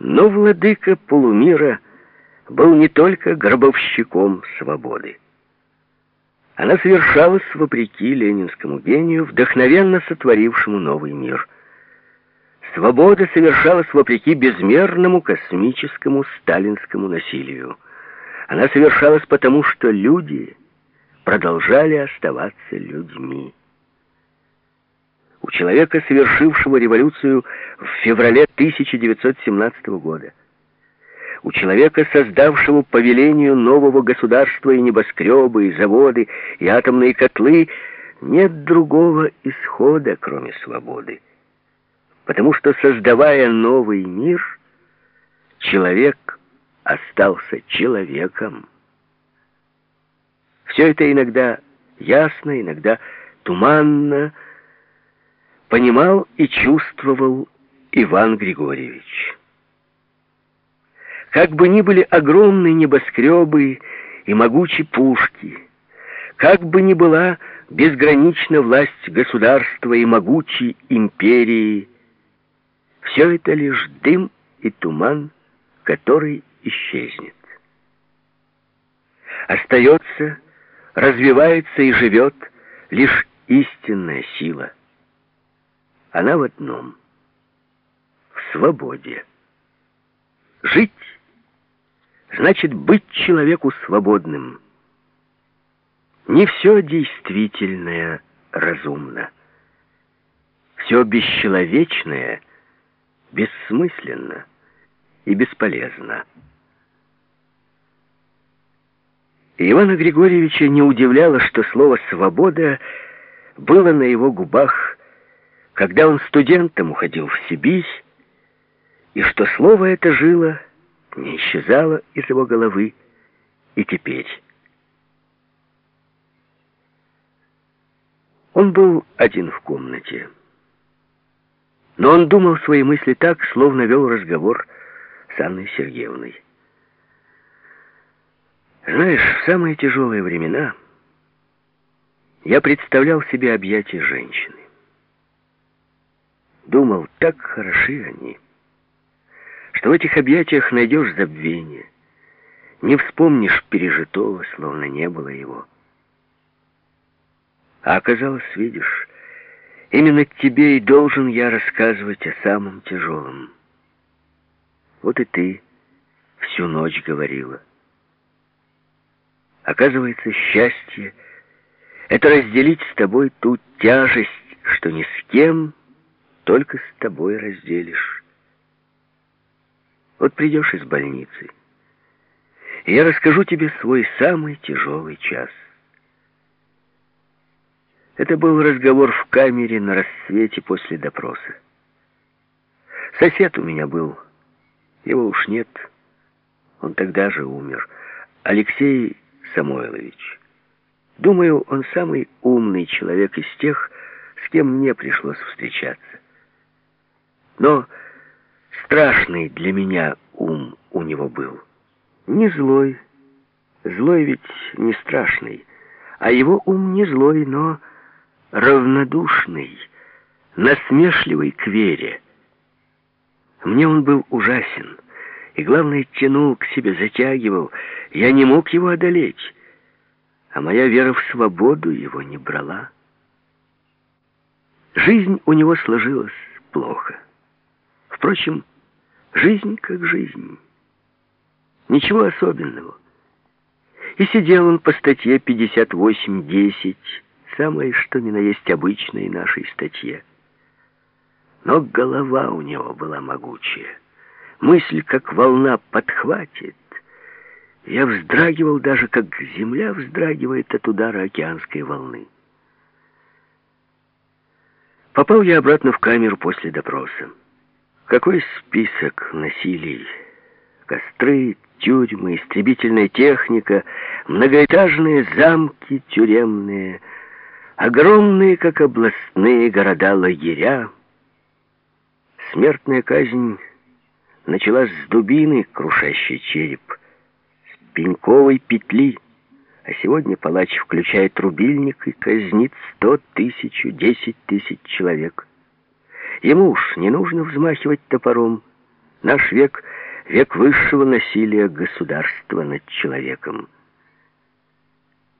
Но владыка полумира был не только гробовщиком свободы. Она совершалась вопреки ленинскому гению, вдохновенно сотворившему новый мир. Свобода совершалась вопреки безмерному космическому сталинскому насилию. Она совершалась потому, что люди продолжали оставаться людьми. У человека, совершившего революцию в феврале 1917 года, у человека, создавшего по велению нового государства и небоскребы, и заводы, и атомные котлы, нет другого исхода, кроме свободы. Потому что, создавая новый мир, человек остался человеком. Все это иногда ясно, иногда туманно понимал и чувствовал Иван Григорьевич. Как бы ни были огромные небоскребы и могучие пушки, как бы ни была безгранична власть государства и могучей империи, все это лишь дым и туман, который исчезнет. Остается, развивается и живет лишь истинная сила. Она в одном — в свободе. Жить значит быть человеку свободным. Не все действительное разумно. Все бесчеловечное бессмысленно и бесполезно. Ивана Григорьевича не удивляло, что слово «свобода» было на его губах, когда он студентом уходил в Сибирь, и что слово это жило не исчезала из его головы и теперь. Он был один в комнате. Но он думал свои мысли так, словно вел разговор с Анной Сергеевной. Знаешь, в самые тяжелые времена я представлял себе объятия женщины. Думал, так хороши они что в этих объятиях найдешь забвение. Не вспомнишь пережитого, словно не было его. А оказалось, видишь, именно тебе и должен я рассказывать о самом тяжелом. Вот и ты всю ночь говорила. Оказывается, счастье — это разделить с тобой ту тяжесть, что ни с кем, только с тобой разделишь. Вот придешь из больницы, и я расскажу тебе свой самый тяжелый час. Это был разговор в камере на рассвете после допроса. Сосед у меня был, его уж нет, он тогда же умер. Алексей Самойлович. Думаю, он самый умный человек из тех, с кем мне пришлось встречаться. Но Страшный для меня ум у него был. Не злой. Злой ведь не страшный. А его ум не злой, но равнодушный, насмешливый к вере. Мне он был ужасен. И, главное, тянул к себе, затягивал. Я не мог его одолеть. А моя вера в свободу его не брала. Жизнь у него сложилась плохо. Впрочем, жизнь как жизнь. Ничего особенного. И сидел он по статье 58.10, самое что ни на есть обычной нашей статье. Но голова у него была могучая. Мысль, как волна, подхватит. Я вздрагивал даже, как земля вздрагивает от удара океанской волны. Попал я обратно в камеру после допроса. Какой список насилий? Костры, тюрьмы, истребительная техника, многоэтажные замки тюремные, огромные, как областные города, лагеря. Смертная казнь началась с дубины, крушащей череп, с пеньковой петли, а сегодня палач включает рубильник и казнит сто тысяч, десять тысяч человек. Ему уж не нужно взмахивать топором, Наш век — век высшего насилия государства над человеком.